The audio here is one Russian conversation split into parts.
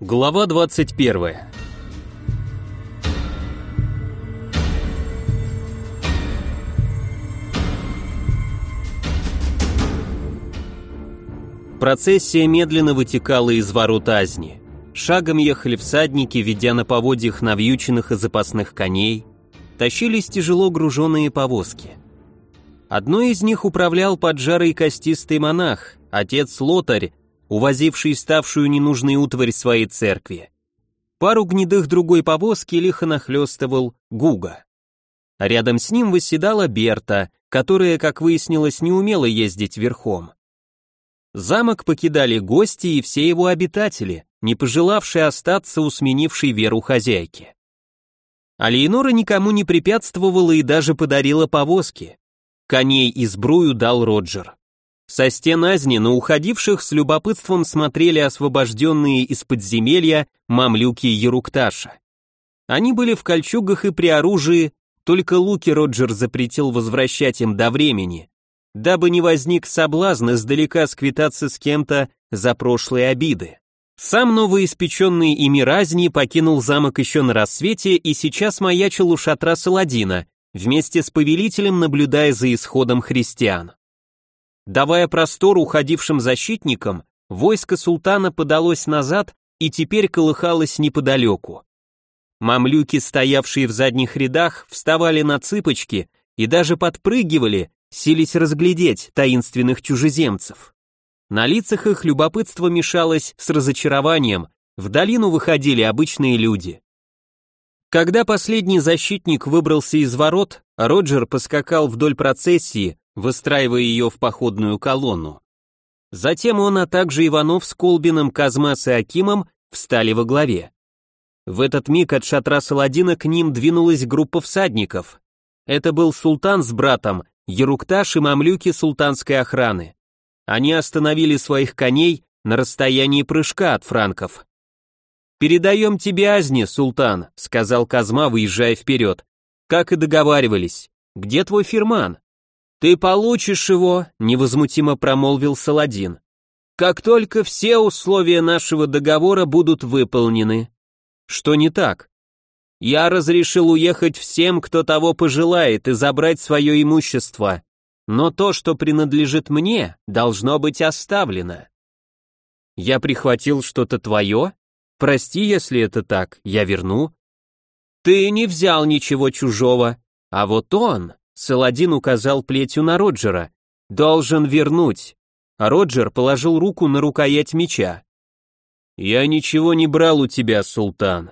Глава 21. Процессия медленно вытекала из ворот Азни. Шагом ехали всадники, ведя на поводьях навьюченных и запасных коней, тащились тяжело груженные повозки. Одной из них управлял поджарый костистый монах, отец Лотарь, увозивший ставшую ненужной утварь своей церкви. Пару гнедых другой повозки лихо нахлестывал Гуга. А рядом с ним восседала Берта, которая, как выяснилось, не умела ездить верхом. Замок покидали гости и все его обитатели, не пожелавшие остаться у сменившей веру хозяйки. Алиенора никому не препятствовала и даже подарила повозки. Коней и сбрую дал Роджер. Со стен Азни на уходивших с любопытством смотрели освобожденные из подземелья мамлюки Ерукташа. Они были в кольчугах и при оружии, только луки Роджер запретил возвращать им до времени, дабы не возник соблазн издалека сквитаться с кем-то за прошлые обиды. Сам новоиспеченный ими Разни покинул замок еще на рассвете и сейчас маячил у шатра Саладина, вместе с повелителем наблюдая за исходом христиан. Давая простор уходившим защитникам, войско султана подалось назад и теперь колыхалось неподалеку. Мамлюки, стоявшие в задних рядах, вставали на цыпочки и даже подпрыгивали, сились разглядеть таинственных чужеземцев. На лицах их любопытство мешалось с разочарованием, в долину выходили обычные люди. Когда последний защитник выбрался из ворот, Роджер поскакал вдоль процессии, выстраивая ее в походную колонну. Затем он, а также Иванов с Колбиным, Казмас и Акимом встали во главе. В этот миг от шатра Саладина к ним двинулась группа всадников. Это был султан с братом, Ерукташ и мамлюки султанской охраны. Они остановили своих коней на расстоянии прыжка от франков. «Передаем тебе Азни, султан», — сказал Казма, выезжая вперед. «Как и договаривались. Где твой фирман?» «Ты получишь его», — невозмутимо промолвил Саладин. «Как только все условия нашего договора будут выполнены». «Что не так?» «Я разрешил уехать всем, кто того пожелает, и забрать свое имущество. Но то, что принадлежит мне, должно быть оставлено». «Я прихватил что-то твое? Прости, если это так, я верну». «Ты не взял ничего чужого, а вот он...» Саладин указал плетью на Роджера. «Должен вернуть». А Роджер положил руку на рукоять меча. «Я ничего не брал у тебя, султан».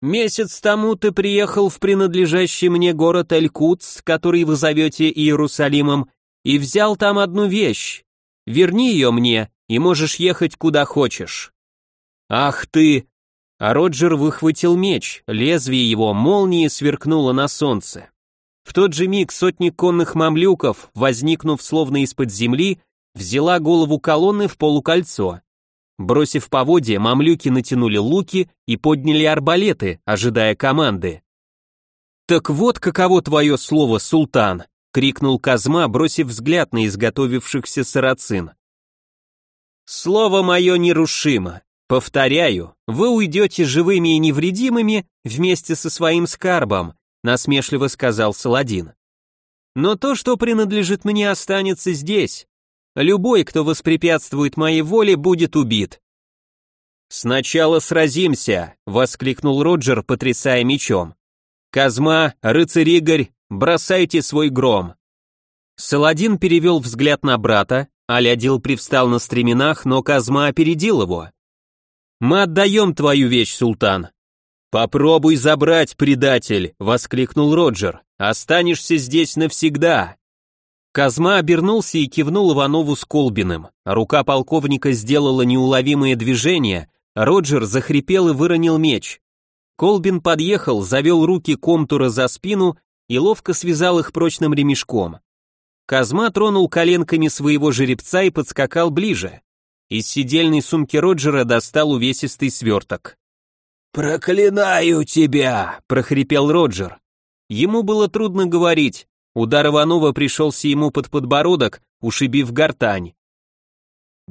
«Месяц тому ты приехал в принадлежащий мне город Эль-Кутс, который вы зовете Иерусалимом, и взял там одну вещь. Верни ее мне, и можешь ехать куда хочешь». «Ах ты!» А Роджер выхватил меч, лезвие его молнией сверкнуло на солнце. В тот же миг сотни конных мамлюков, возникнув словно из-под земли, взяла голову колонны в полукольцо. Бросив поводья, мамлюки натянули луки и подняли арбалеты, ожидая команды. «Так вот каково твое слово, султан!» — крикнул Казма, бросив взгляд на изготовившихся сарацин. «Слово мое нерушимо. Повторяю, вы уйдете живыми и невредимыми вместе со своим скарбом, насмешливо сказал Саладин. Но то, что принадлежит мне, останется здесь. Любой, кто воспрепятствует моей воле, будет убит. Сначала сразимся, воскликнул Роджер, потрясая мечом. Казма, рыцарь Игорь, бросайте свой гром. Саладин перевел взгляд на брата, Алядил привстал на стременах, но Казма опередил его. «Мы отдаем твою вещь, султан. «Попробуй забрать, предатель!» — воскликнул Роджер. «Останешься здесь навсегда!» Казма обернулся и кивнул Иванову с Колбиным. Рука полковника сделала неуловимое движение, Роджер захрипел и выронил меч. Колбин подъехал, завел руки контура за спину и ловко связал их прочным ремешком. Казма тронул коленками своего жеребца и подскакал ближе. Из сидельной сумки Роджера достал увесистый сверток. «Проклинаю тебя!» — прохрипел Роджер. Ему было трудно говорить, удар Иванова пришелся ему под подбородок, ушибив гортань.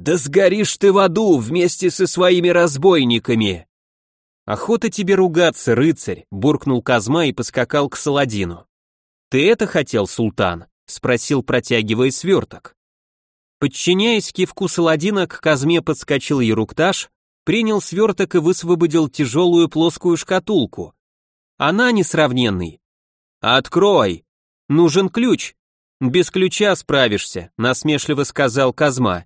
Да сгоришь ты в аду вместе со своими разбойниками!» «Охота тебе ругаться, рыцарь!» — буркнул Казма и поскакал к Саладину. «Ты это хотел, султан?» — спросил, протягивая сверток. Подчиняясь кивку Саладина, к Казме подскочил Ерукташ, принял сверток и высвободил тяжелую плоскую шкатулку. Она несравненный. «Открой! Нужен ключ!» «Без ключа справишься», — насмешливо сказал Казма.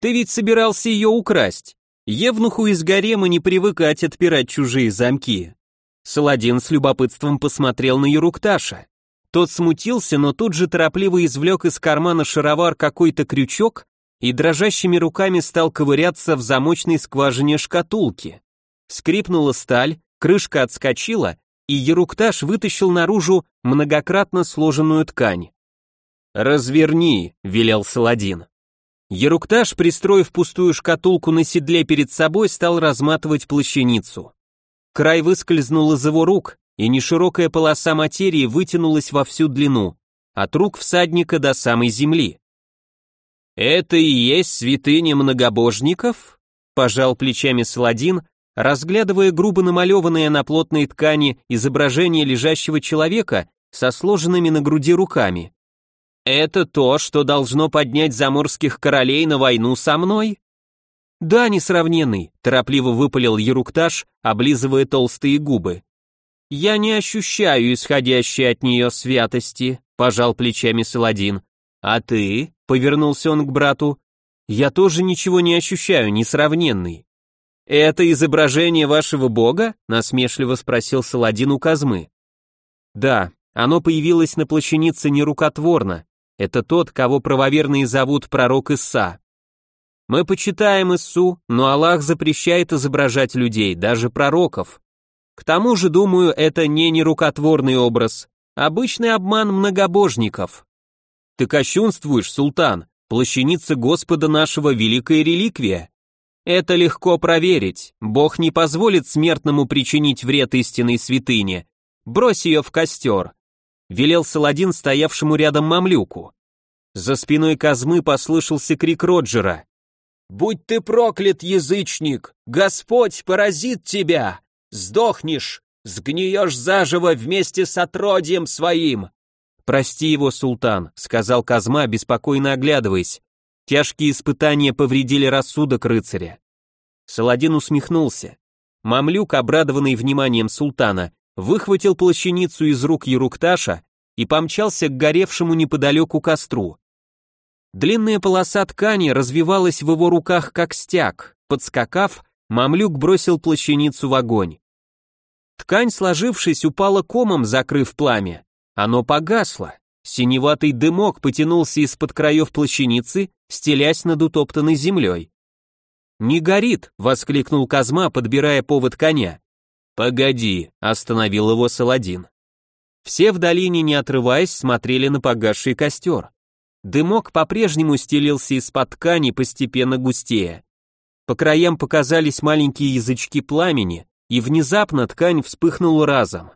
«Ты ведь собирался ее украсть. Евнуху из гарема не привыкать отпирать чужие замки». Саладин с любопытством посмотрел на Ерукташа. Тот смутился, но тут же торопливо извлек из кармана шаровар какой-то крючок и дрожащими руками стал ковыряться в замочной скважине шкатулки. Скрипнула сталь, крышка отскочила, и Ерукташ вытащил наружу многократно сложенную ткань. «Разверни», — велел Саладин. Ерукташ, пристроив пустую шкатулку на седле перед собой, стал разматывать плащаницу. Край выскользнул из его рук, и неширокая полоса материи вытянулась во всю длину, от рук всадника до самой земли. «Это и есть святыня многобожников?» — пожал плечами Саладин, разглядывая грубо намалеванное на плотной ткани изображение лежащего человека со сложенными на груди руками. Это то, что должно поднять заморских королей на войну со мной? Да, несравненный, торопливо выпалил Ерукташ, облизывая толстые губы. Я не ощущаю исходящей от нее святости, пожал плечами Саладин. А ты? Повернулся он к брату. Я тоже ничего не ощущаю, несравненный. Это изображение вашего бога? насмешливо спросил Саладин у Казмы. Да, оно появилось на плащанице нерукотворно, это тот, кого правоверные зовут пророк Исса. Мы почитаем Иссу, но Аллах запрещает изображать людей, даже пророков. К тому же, думаю, это не нерукотворный образ, обычный обман многобожников. Ты кощунствуешь, султан, плащаница Господа нашего великая реликвия. Это легко проверить, Бог не позволит смертному причинить вред истинной святыне. Брось ее в костер велел Саладин стоявшему рядом мамлюку. За спиной Казмы послышался крик Роджера. «Будь ты проклят, язычник! Господь поразит тебя! Сдохнешь, сгниешь заживо вместе с отродьем своим!» «Прости его, султан», — сказал Казма, беспокойно оглядываясь. Тяжкие испытания повредили рассудок рыцаря. Саладин усмехнулся. Мамлюк, обрадованный вниманием султана, выхватил плащаницу из рук Ерукташа и помчался к горевшему неподалеку костру. Длинная полоса ткани развивалась в его руках как стяг, подскакав, мамлюк бросил плащаницу в огонь. Ткань, сложившись, упала комом, закрыв пламя. Оно погасло. Синеватый дымок потянулся из-под краев плащаницы, стелясь над утоптанной землей. «Не горит!» — воскликнул Казма, подбирая повод коня. «Погоди», — остановил его Саладин. Все в долине, не отрываясь, смотрели на погасший костер. Дымок по-прежнему стелился из-под ткани, постепенно густее. По краям показались маленькие язычки пламени, и внезапно ткань вспыхнула разом.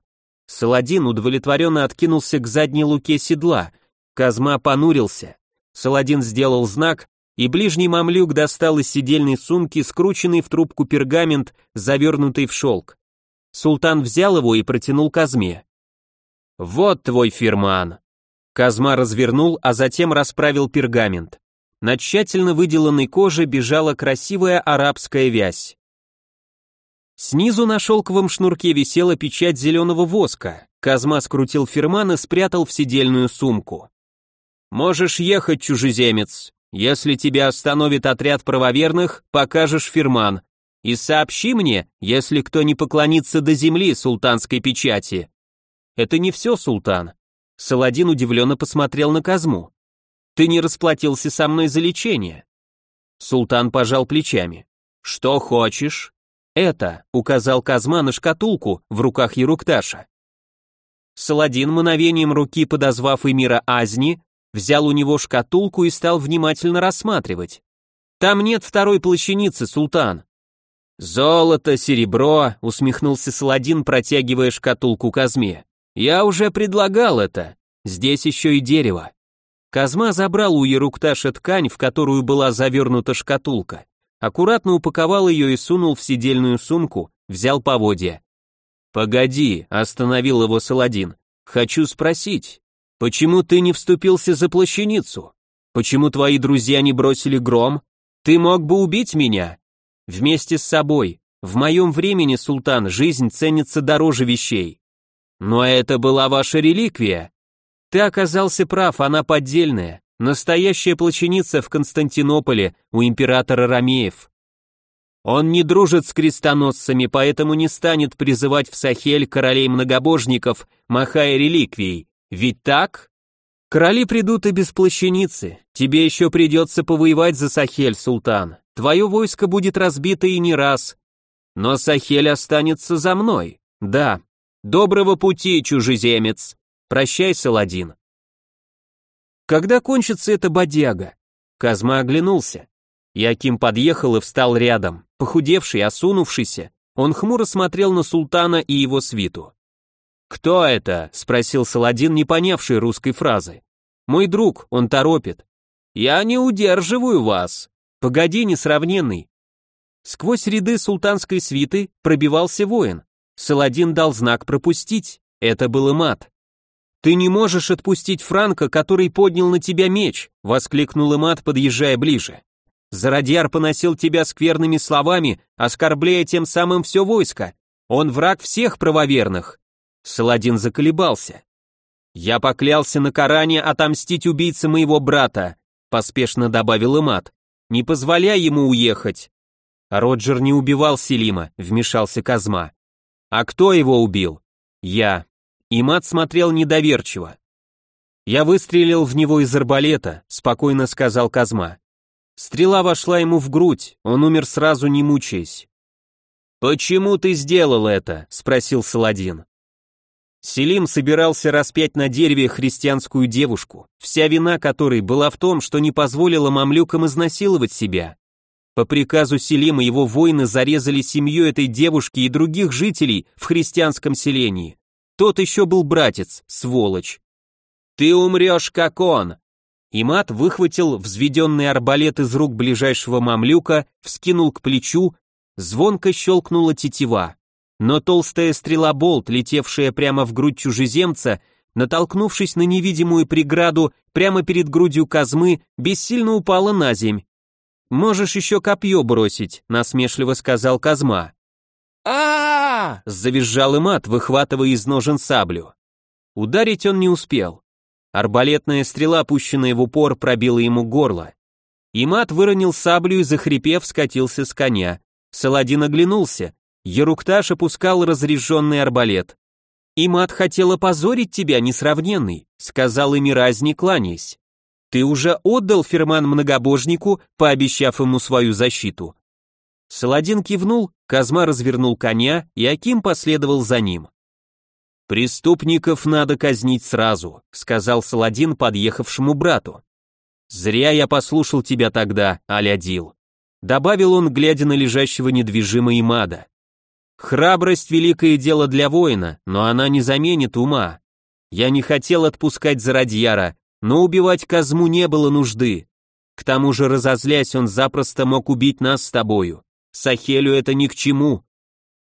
Саладин удовлетворенно откинулся к задней луке седла. Казма понурился. Саладин сделал знак, и ближний мамлюк достал из сидельной сумки скрученный в трубку пергамент, завернутый в шелк. Султан взял его и протянул Казме. «Вот твой фирман». Казма развернул, а затем расправил пергамент. На тщательно выделанной коже бежала красивая арабская вязь. Снизу на шелковом шнурке висела печать зеленого воска. Казма скрутил фирман и спрятал в сидельную сумку. «Можешь ехать, чужеземец. Если тебя остановит отряд правоверных, покажешь фирман. И сообщи мне, если кто не поклонится до земли султанской печати. Это не все, султан. Саладин удивленно посмотрел на Казму. Ты не расплатился со мной за лечение. Султан пожал плечами. Что хочешь? Это, указал Казма на шкатулку в руках Ерукташа. Саладин мановением руки, подозвав эмира Азни, взял у него шкатулку и стал внимательно рассматривать. Там нет второй плащаницы, султан. «Золото, серебро», — усмехнулся Саладин, протягивая шкатулку Казме. «Я уже предлагал это. Здесь еще и дерево». Казма забрал у Ерукташа ткань, в которую была завернута шкатулка, аккуратно упаковал ее и сунул в сидельную сумку, взял поводья. «Погоди», — остановил его Саладин, — «хочу спросить, почему ты не вступился за плащаницу? Почему твои друзья не бросили гром? Ты мог бы убить меня?» «Вместе с собой. В моем времени, султан, жизнь ценится дороже вещей». «Но это была ваша реликвия», ты оказался прав, она поддельная. Настоящая плаченица в Константинополе у императора Ромеев. Он не дружит с крестоносцами, поэтому не станет призывать в Сахель королей-многобожников, махая реликвией. Ведь так? Короли придут и без плащаницы. Тебе еще придется повоевать за Сахель, султан. Твое войско будет разбито и не раз. Но Сахель останется за мной. Да. Доброго пути, чужеземец. Прощай, Саладин. Когда кончится эта бодяга? Казма оглянулся. Яким подъехал и встал рядом, похудевший, осунувшийся. Он хмуро смотрел на султана и его свиту. «Кто это?» — спросил Саладин, не понявший русской фразы. «Мой друг, он торопит». «Я не удерживаю вас». «Погоди, несравненный». Сквозь ряды султанской свиты пробивался воин. Саладин дал знак пропустить. Это был мат. «Ты не можешь отпустить Франка, который поднял на тебя меч!» — воскликнул Имат, подъезжая ближе. «Зародьяр поносил тебя скверными словами, оскорбляя тем самым все войско. Он враг всех правоверных!» Саладин заколебался. «Я поклялся на Коране отомстить убийце моего брата», — поспешно добавил Имат. «Не позволяй ему уехать». Роджер не убивал Селима, вмешался Казма. «А кто его убил?» «Я», и мат смотрел недоверчиво. «Я выстрелил в него из арбалета», — спокойно сказал Казма. Стрела вошла ему в грудь, он умер сразу, не мучаясь. «Почему ты сделал это?» — спросил Саладин. Селим собирался распять на дереве христианскую девушку, вся вина которой была в том, что не позволила мамлюкам изнасиловать себя. По приказу Селима его воины зарезали семью этой девушки и других жителей в христианском селении. Тот еще был братец, сволочь. Ты умрешь, как он. Имат выхватил взведенный арбалет из рук ближайшего мамлюка, вскинул к плечу, звонко щелкнула тетива. Но толстая стрела-болт, летевшая прямо в грудь чужеземца, натолкнувшись на невидимую преграду прямо перед грудью Казмы, бессильно упала на земь. «Можешь еще копье бросить», — насмешливо сказал Казма а завизжал Имат, выхватывая из ножен саблю. Ударить он не успел. Арбалетная стрела, пущенная в упор, пробила ему горло. Имат выронил саблю и, захрипев, скатился с коня. Саладин оглянулся. Ерукташ опускал разряженный арбалет. «Имат хотел опозорить тебя, несравненный», — сказал Эмираз, не кланяясь. «Ты уже отдал ферман многобожнику, пообещав ему свою защиту. Саладин кивнул, Казма развернул коня, и Аким последовал за ним. «Преступников надо казнить сразу», — сказал Саладин подъехавшему брату. «Зря я послушал тебя тогда, Алядил», — добавил он, глядя на лежащего недвижимо Имада. «Храбрость — великое дело для воина, но она не заменит ума. Я не хотел отпускать Зародьяра, но убивать Казму не было нужды. К тому же, разозлясь, он запросто мог убить нас с тобою. Сахелю это ни к чему.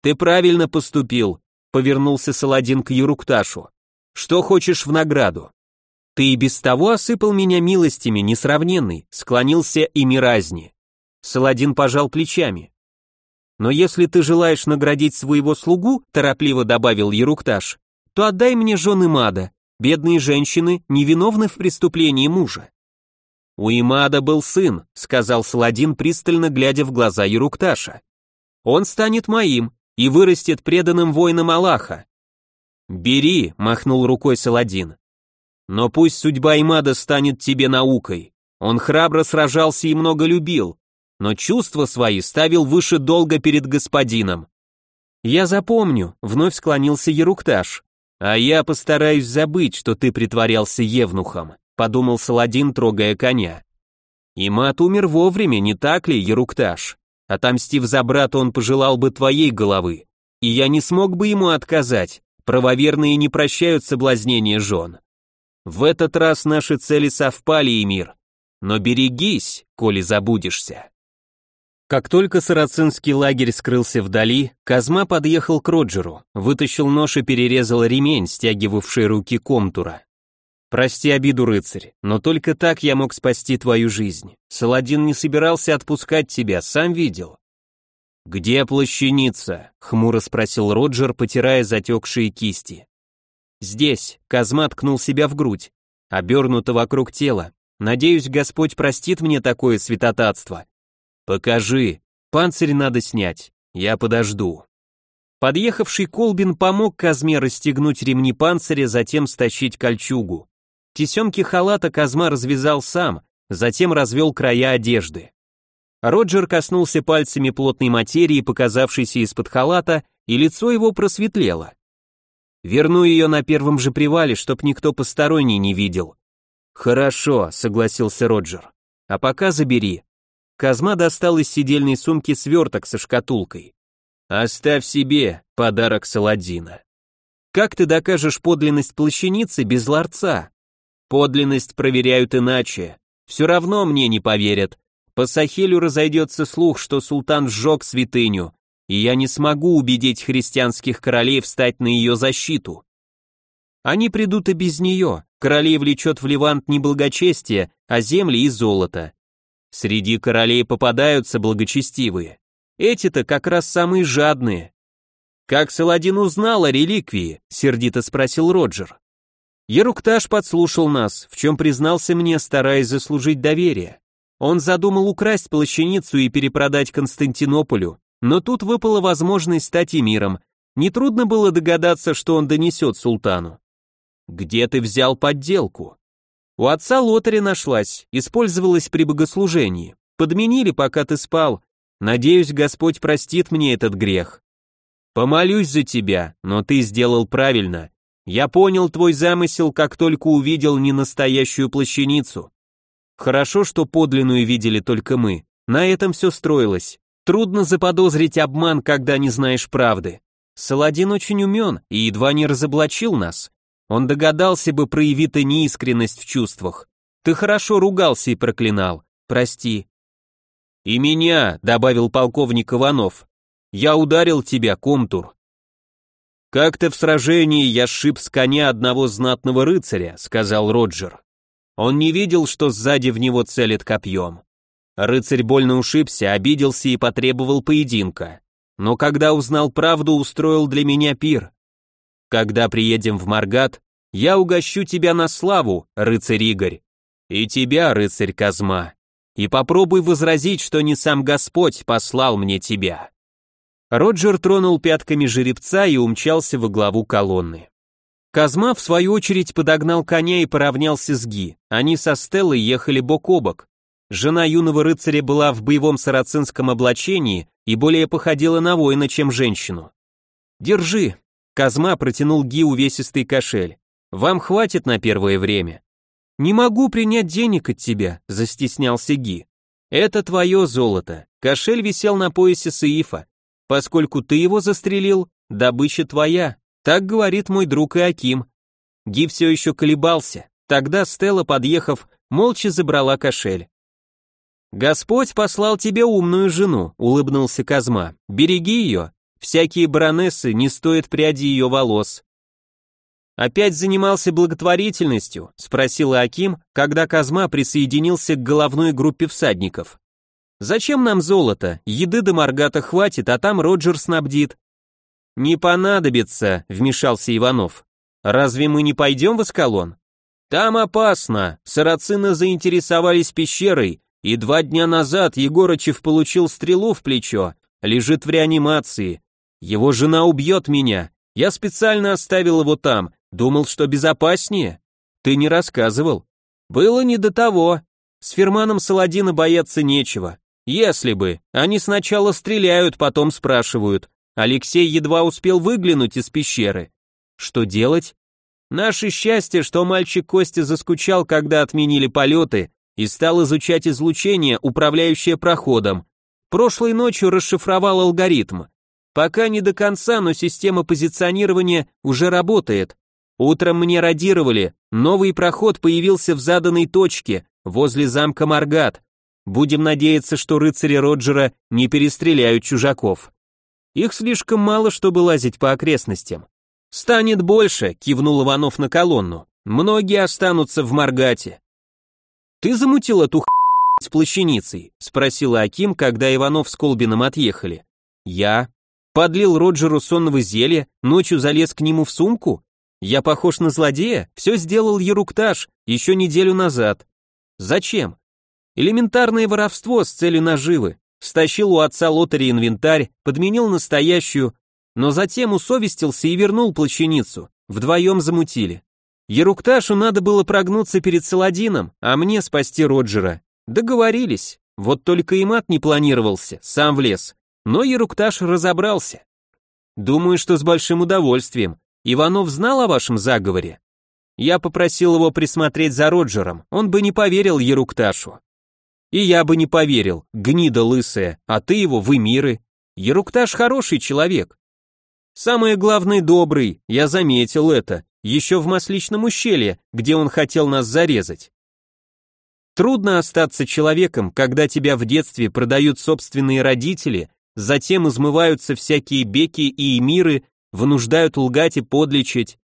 Ты правильно поступил, повернулся Саладин к Юрукташу. Что хочешь в награду? Ты и без того осыпал меня милостями, несравненный, склонился и миразни. Саладин пожал плечами. Но если ты желаешь наградить своего слугу, торопливо добавил Ерукташ, то отдай мне жены Мада. Бедные женщины невиновны в преступлении мужа. «У Имада был сын», — сказал Саладин, пристально глядя в глаза Ерукташа. «Он станет моим и вырастет преданным воином Аллаха». «Бери», — махнул рукой Саладин. «Но пусть судьба Имада станет тебе наукой. Он храбро сражался и много любил, но чувства свои ставил выше долга перед господином». «Я запомню», — вновь склонился Ерукташ. «А я постараюсь забыть, что ты притворялся евнухом» подумал Саладин, трогая коня. Имат умер вовремя, не так ли, Ерукташ? Отомстив за брата, он пожелал бы твоей головы. И я не смог бы ему отказать. Правоверные не прощают соблазнения жен. В этот раз наши цели совпали, Эмир. Но берегись, коли забудешься. Как только сарацинский лагерь скрылся вдали, Казма подъехал к Роджеру, вытащил нож и перерезал ремень, стягивавший руки комтура. «Прости обиду, рыцарь, но только так я мог спасти твою жизнь. Саладин не собирался отпускать тебя, сам видел». «Где плащаница?» — хмуро спросил Роджер, потирая затекшие кисти. «Здесь», — Казма ткнул себя в грудь, обернуто вокруг тела. «Надеюсь, Господь простит мне такое святотатство. «Покажи. Панцирь надо снять. Я подожду». Подъехавший Колбин помог Казме расстегнуть ремни панциря, затем стащить кольчугу. Тесемки халата Казма развязал сам, затем развел края одежды. Роджер коснулся пальцами плотной материи, показавшейся из-под халата, и лицо его просветлело. «Верну ее на первом же привале, чтоб никто посторонний не видел». «Хорошо», — согласился Роджер. «А пока забери, Казма достал из сидельной сумки сверток со шкатулкой. «Оставь себе, подарок Саладина». «Как ты докажешь подлинность плащаницы без ларца?» «Подлинность проверяют иначе. Все равно мне не поверят. По Сахелю разойдется слух, что султан сжег святыню, и я не смогу убедить христианских королей встать на ее защиту. Они придут и без нее. Королей влечет в Левант не благочестие, а земли и золото. Среди королей попадаются благочестивые. Эти-то как раз самые жадные. Как Саладин узнал о реликвии? сердито спросил Роджер. Ерукташ подслушал нас, в чем признался мне, стараясь заслужить доверие. Он задумал украсть плащаницу и перепродать Константинополю, но тут выпала возможность стать эмиром. Нетрудно было догадаться, что он донесет султану. «Где ты взял подделку?» У отца лотари нашлась, использовалась при богослужении. Подменили, пока ты спал. Надеюсь, Господь простит мне этот грех. Помолюсь за тебя, но ты сделал правильно. Я понял твой замысел, как только увидел ненастоящую плащаницу. Хорошо, что подлинную видели только мы. На этом все строилось. Трудно заподозрить обман, когда не знаешь правды. Саладин очень умен и едва не разоблачил нас. Он догадался бы проявить неискренность в чувствах. Ты хорошо ругался и проклинал. Прости. И меня, добавил полковник Иванов. Я ударил тебя, Комтур. Как-то в сражении я сшиб с коня одного знатного рыцаря, сказал Роджер. Он не видел, что сзади в него целит копьем. Рыцарь больно ушибся, обиделся и потребовал поединка. Но когда узнал правду, устроил для меня пир. Когда приедем в Маргат, я угощу тебя на славу, рыцарь Игорь, и тебя, рыцарь Казма, и попробуй возразить, что не сам Господь послал мне тебя». Роджер тронул пятками жеребца и умчался во главу колонны. Казма, в свою очередь, подогнал коня и поравнялся с Ги. Они со Стеллой ехали бок о бок. Жена юного рыцаря была в боевом сарацинском облачении и более походила на воина, чем женщину. «Держи», Казма протянул Ги увесистый кошель. «Вам хватит на первое время». «Не могу принять денег от тебя», — застеснялся Ги. «Это твое золото. Кошель висел на поясе Саифа. Поскольку ты его застрелил, добыча твоя. Так говорит мой друг Иаким». Ги все еще колебался. Тогда Стелла, подъехав, молча забрала кошель. «Господь послал тебе умную жену», — улыбнулся Казма. «Береги ее, Всякие баронессы не стоят пряди ее волос. Опять занимался благотворительностью, спросил Аким, когда Казма присоединился к головной группе всадников. Зачем нам золото? Еды до Маргата хватит, а там Роджер снабдит. Не понадобится, вмешался Иванов. Разве мы не пойдем в Аскалон? Там опасно. Сарацины заинтересовались пещерой, и два дня назад Егорычев получил стрелу в плечо, лежит в реанимации. Его жена убьет меня. Я специально оставил его там, думал, что безопаснее. Ты не рассказывал. Было не до того. С Ферманом Саладина бояться нечего. Если бы. Они сначала стреляют, потом спрашивают. Алексей едва успел выглянуть из пещеры. Что делать? Наше счастье, что мальчик Костя заскучал, когда отменили полеты, и стал изучать излучение, управляющее проходом. Прошлой ночью расшифровал алгоритм. Пока не до конца, но система позиционирования уже работает. Утром мне радировали, новый проход появился в заданной точке, возле замка Маргат. Будем надеяться, что рыцари Роджера не перестреляют чужаков. Их слишком мало, чтобы лазить по окрестностям. Станет больше, кивнул Иванов на колонну. Многие останутся в Маргате. Ты замутил эту х... с плащаницей? спросила Аким, когда Иванов с Колбином отъехали. Я подлил Роджеру сонного зелья, ночью залез к нему в сумку? Я похож на злодея? Все сделал Ерукташ еще неделю назад. Зачем? Элементарное воровство с целью наживы. Стащил у отца лотари инвентарь, подменил настоящую, но затем усовестился и вернул плащаницу. Вдвоем замутили. Ерукташу надо было прогнуться перед Саладином, а мне спасти Роджера. Договорились. Вот только и мат не планировался, сам влез. Но Ерукташ разобрался. Думаю, что с большим удовольствием. Иванов знал о вашем заговоре? Я попросил его присмотреть за Роджером, он бы не поверил Ерукташу. И я бы не поверил, гнида лысая, а ты его в миры. Ерукташ хороший человек. Самое главное, добрый, я заметил это, еще в Масличном ущелье, где он хотел нас зарезать. Трудно остаться человеком, когда тебя в детстве продают собственные родители, затем измываются всякие беки и эмиры, вынуждают лгать и подлечить.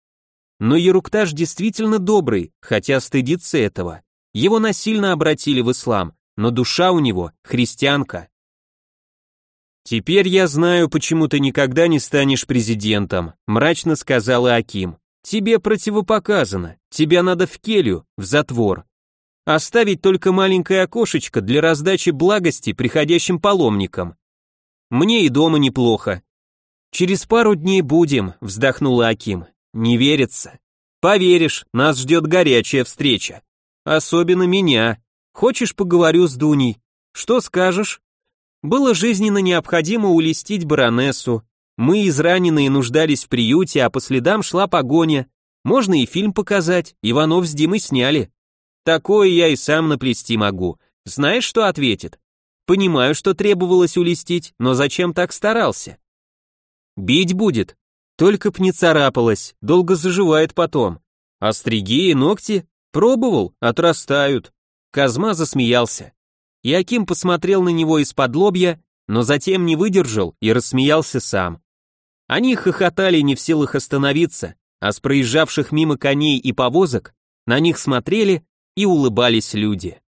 Но Ерукташ действительно добрый, хотя стыдится этого. Его насильно обратили в ислам, но душа у него христианка. «Теперь я знаю, почему ты никогда не станешь президентом», мрачно сказала Аким. «Тебе противопоказано, тебя надо в келью, в затвор. Оставить только маленькое окошечко для раздачи благости приходящим паломникам. Мне и дома неплохо». «Через пару дней будем», вздохнула Аким. Не верится. Поверишь, нас ждет горячая встреча. Особенно меня. Хочешь, поговорю с Дуней? Что скажешь? Было жизненно необходимо улестить баронессу. Мы израненные нуждались в приюте, а по следам шла погоня. Можно и фильм показать, Иванов с Димой сняли. Такое я и сам наплести могу. Знаешь, что ответит? Понимаю, что требовалось улестить, но зачем так старался? Бить будет, только б не царапалась, долго заживает потом. Остриги и ногти? Пробовал, отрастают. Казма засмеялся. Яким посмотрел на него из-под лобья, но затем не выдержал и рассмеялся сам. Они хохотали не в силах остановиться, а с проезжавших мимо коней и повозок на них смотрели и улыбались люди.